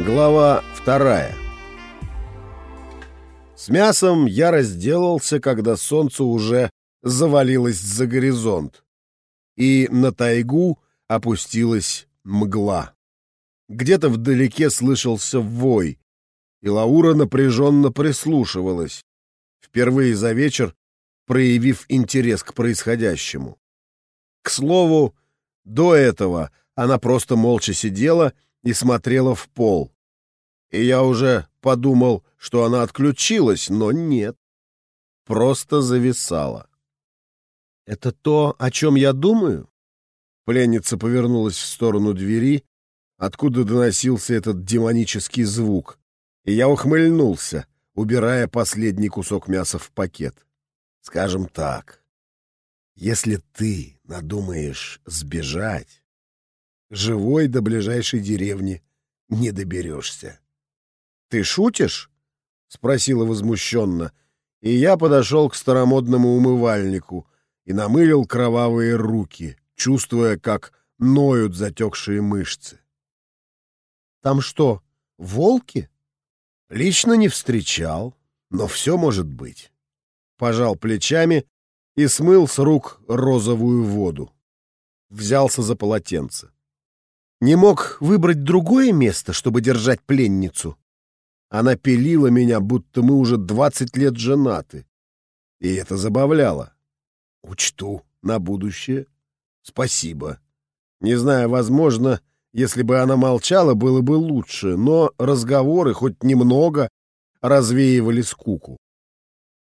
Глава вторая С мясом я разделался, когда солнце уже завалилось за горизонт, и на тайгу опустилась мгла. Где-то вдалеке слышался вой, и Лаура напряженно прислушивалась, впервые за вечер проявив интерес к происходящему. К слову, до этого она просто молча сидела и смотрела в пол. И я уже подумал, что она отключилась, но нет. Просто зависала. «Это то, о чем я думаю?» Пленница повернулась в сторону двери, откуда доносился этот демонический звук, и я ухмыльнулся, убирая последний кусок мяса в пакет. «Скажем так, если ты надумаешь сбежать, живой до ближайшей деревни не доберешься. «Ты шутишь?» — спросила возмущенно, и я подошел к старомодному умывальнику и намылил кровавые руки, чувствуя, как ноют затекшие мышцы. «Там что, волки?» «Лично не встречал, но все может быть». Пожал плечами и смыл с рук розовую воду. Взялся за полотенце. Не мог выбрать другое место, чтобы держать пленницу? Она пилила меня, будто мы уже двадцать лет женаты. И это забавляло. Учту на будущее. Спасибо. Не знаю, возможно, если бы она молчала, было бы лучше, но разговоры хоть немного развеивали скуку.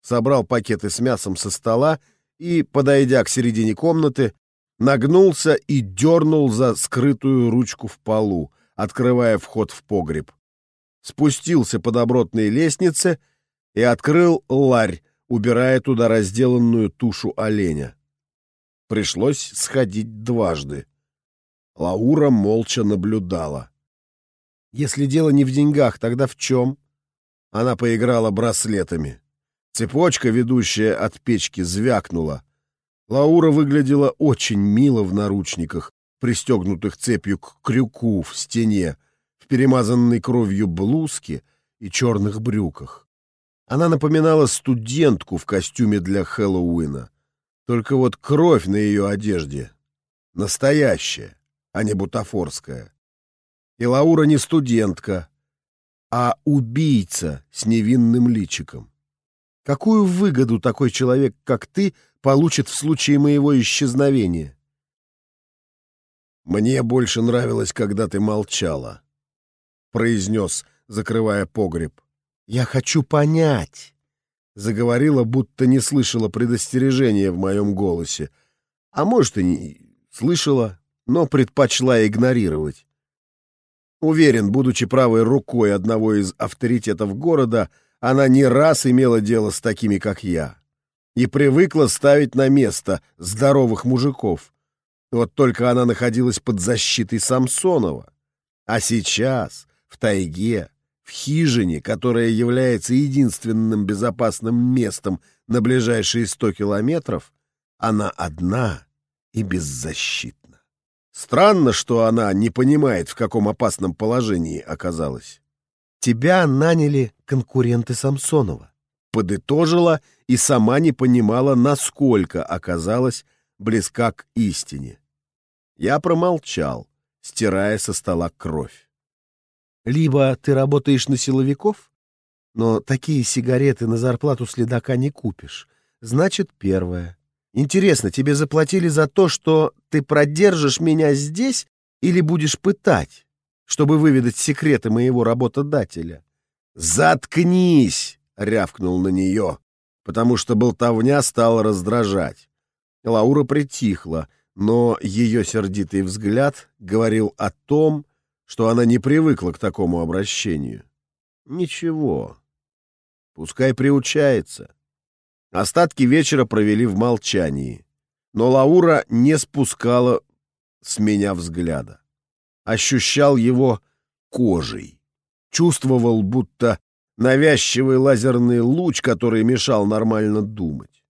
Собрал пакеты с мясом со стола и, подойдя к середине комнаты, нагнулся и дернул за скрытую ручку в полу, открывая вход в погреб спустился по добротной лестнице и открыл ларь, убирая туда разделанную тушу оленя. Пришлось сходить дважды. Лаура молча наблюдала. Если дело не в деньгах, тогда в чем? Она поиграла браслетами. Цепочка, ведущая от печки, звякнула. Лаура выглядела очень мило в наручниках, пристегнутых цепью к крюку в стене, перемазанной кровью блузке и черных брюках. Она напоминала студентку в костюме для Хэллоуина. Только вот кровь на ее одежде настоящая, а не бутафорская. И Лаура не студентка, а убийца с невинным личиком. Какую выгоду такой человек, как ты, получит в случае моего исчезновения? Мне больше нравилось, когда ты молчала, — произнес, закрывая погреб. «Я хочу понять», — заговорила, будто не слышала предостережения в моем голосе. А может, и не слышала, но предпочла игнорировать. Уверен, будучи правой рукой одного из авторитетов города, она не раз имела дело с такими, как я, и привыкла ставить на место здоровых мужиков. Вот только она находилась под защитой Самсонова. А сейчас, в тайге, в хижине, которая является единственным безопасным местом на ближайшие сто километров, она одна и беззащитна. Странно, что она не понимает, в каком опасном положении оказалась. Тебя наняли конкуренты Самсонова. Подытожила и сама не понимала, насколько оказалась близка к истине. Я промолчал, стирая со стола кровь. Либо ты работаешь на силовиков, но такие сигареты на зарплату следака не купишь. Значит, первое. Интересно, тебе заплатили за то, что ты продержишь меня здесь или будешь пытать, чтобы выведать секреты моего работодателя? «Заткнись!» — рявкнул на нее, потому что болтовня стала раздражать. Лаура притихла, но ее сердитый взгляд говорил о том, что она не привыкла к такому обращению. Ничего. Пускай приучается. Остатки вечера провели в молчании, но Лаура не спускала с меня взгляда. Ощущал его кожей. Чувствовал, будто навязчивый лазерный луч, который мешал нормально думать.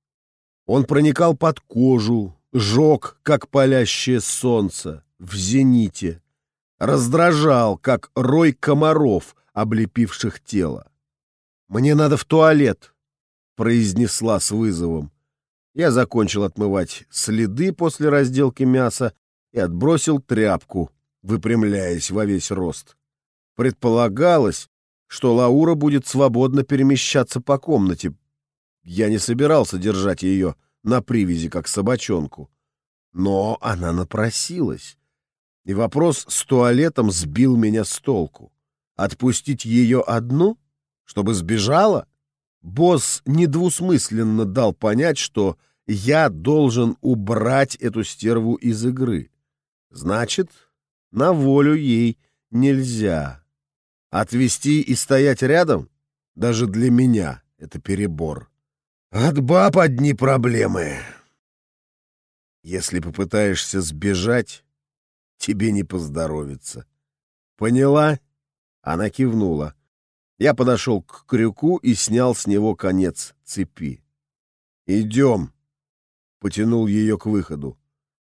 Он проникал под кожу, жег, как палящее солнце, в зените, раздражал, как рой комаров, облепивших тело. «Мне надо в туалет», — произнесла с вызовом. Я закончил отмывать следы после разделки мяса и отбросил тряпку, выпрямляясь во весь рост. Предполагалось, что Лаура будет свободно перемещаться по комнате. Я не собирался держать ее на привязи, как собачонку. Но она напросилась. И вопрос с туалетом сбил меня с толку. Отпустить ее одну, чтобы сбежала? Босс недвусмысленно дал понять, что я должен убрать эту стерву из игры. Значит, на волю ей нельзя. Отвести и стоять рядом? Даже для меня это перебор. От баб одни проблемы. Если попытаешься сбежать, тебе не поздоровится. Поняла? Она кивнула. Я подошел к крюку и снял с него конец цепи. «Идем!» — потянул ее к выходу.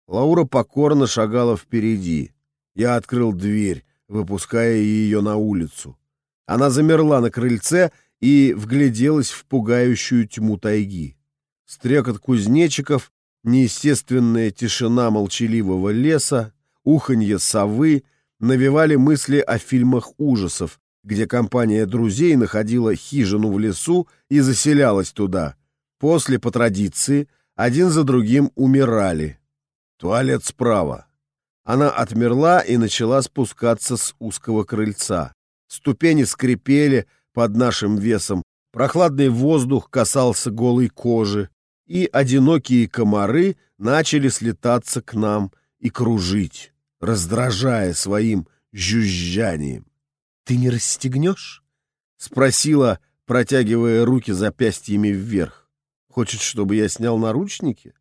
Лаура покорно шагала впереди. Я открыл дверь, выпуская ее на улицу. Она замерла на крыльце и вгляделась в пугающую тьму тайги. Стрекот кузнечиков, неестественная тишина молчаливого леса, уханье совы навевали мысли о фильмах ужасов, где компания друзей находила хижину в лесу и заселялась туда. После, по традиции, один за другим умирали. Туалет справа. Она отмерла и начала спускаться с узкого крыльца. Ступени скрипели под нашим весом, прохладный воздух касался голой кожи, и одинокие комары начали слетаться к нам и кружить, раздражая своим жужжанием. «Ты не расстегнешь?» — спросила, протягивая руки запястьями вверх. «Хочет, чтобы я снял наручники?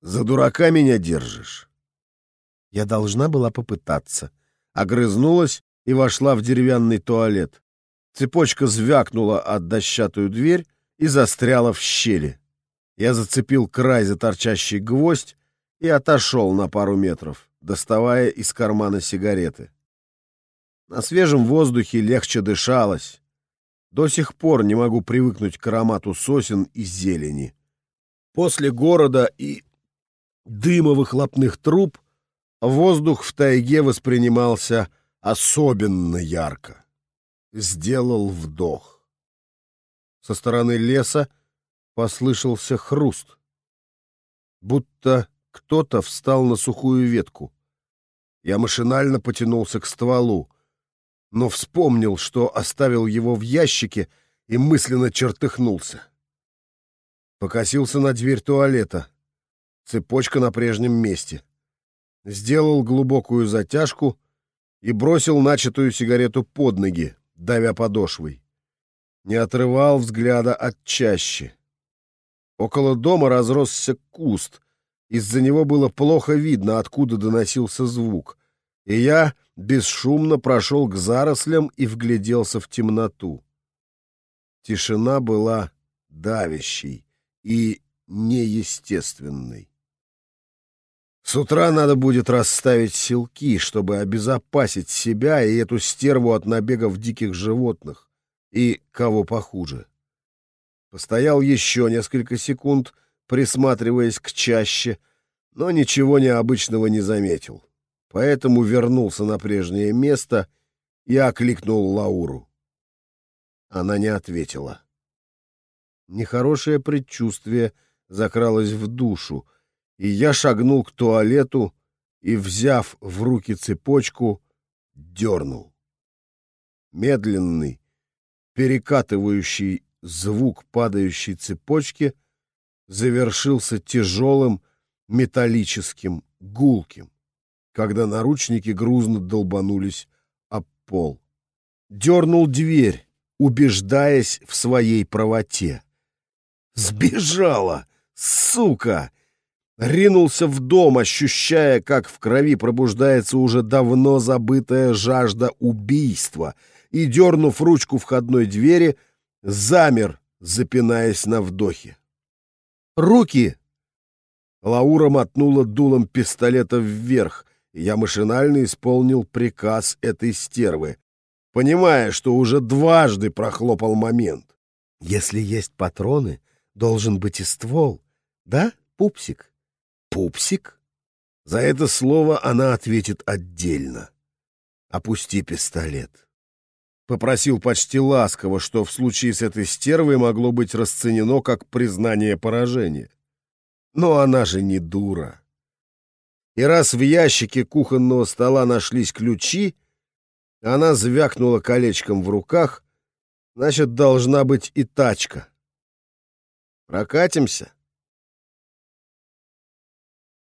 За дурака меня держишь?» Я должна была попытаться. Огрызнулась и вошла в деревянный туалет. Цепочка звякнула от дощатую дверь и застряла в щели. Я зацепил край за торчащий гвоздь и отошел на пару метров, доставая из кармана сигареты. На свежем воздухе легче дышалось. До сих пор не могу привыкнуть к аромату сосен и зелени. После города и дыма выхлопных труб Воздух в тайге воспринимался особенно ярко. Сделал вдох. Со стороны леса послышался хруст. Будто кто-то встал на сухую ветку. Я машинально потянулся к стволу, но вспомнил, что оставил его в ящике и мысленно чертыхнулся. Покосился на дверь туалета. Цепочка на прежнем месте — сделал глубокую затяжку и бросил начатую сигарету под ноги, давя подошвой. Не отрывал взгляда от чащи. Около дома разросся куст. Из-за него было плохо видно, откуда доносился звук. И я бесшумно прошел к зарослям и вгляделся в темноту. Тишина была давящей и неестественной. С утра надо будет расставить силки, чтобы обезопасить себя и эту стерву от набегов диких животных. И кого похуже. Постоял еще несколько секунд, присматриваясь к чаще, но ничего необычного не заметил. Поэтому вернулся на прежнее место и окликнул Лауру. Она не ответила. Нехорошее предчувствие закралось в душу — и я шагнул к туалету и, взяв в руки цепочку, дернул. Медленный, перекатывающий звук падающей цепочки завершился тяжелым металлическим гулким, когда наручники грузно долбанулись об пол. Дернул дверь, убеждаясь в своей правоте. «Сбежала! Сука!» Ринулся в дом, ощущая, как в крови пробуждается уже давно забытая жажда убийства, и, дернув ручку входной двери, замер, запинаясь на вдохе. «Руки!» Лаура мотнула дулом пистолета вверх, Я машинально исполнил приказ этой стервы, понимая, что уже дважды прохлопал момент. Если есть патроны, должен быть и ствол. Да, пупсик? Пупсик? За это слово она ответит отдельно. Опусти пистолет. Попросил почти ласково, что в случае с этой стервой могло быть расценено как признание поражения. Но она же не дура. И раз в ящике кухонного стола нашлись ключи, она звякнула колечком в руках, значит, должна быть и тачка. Прокатимся?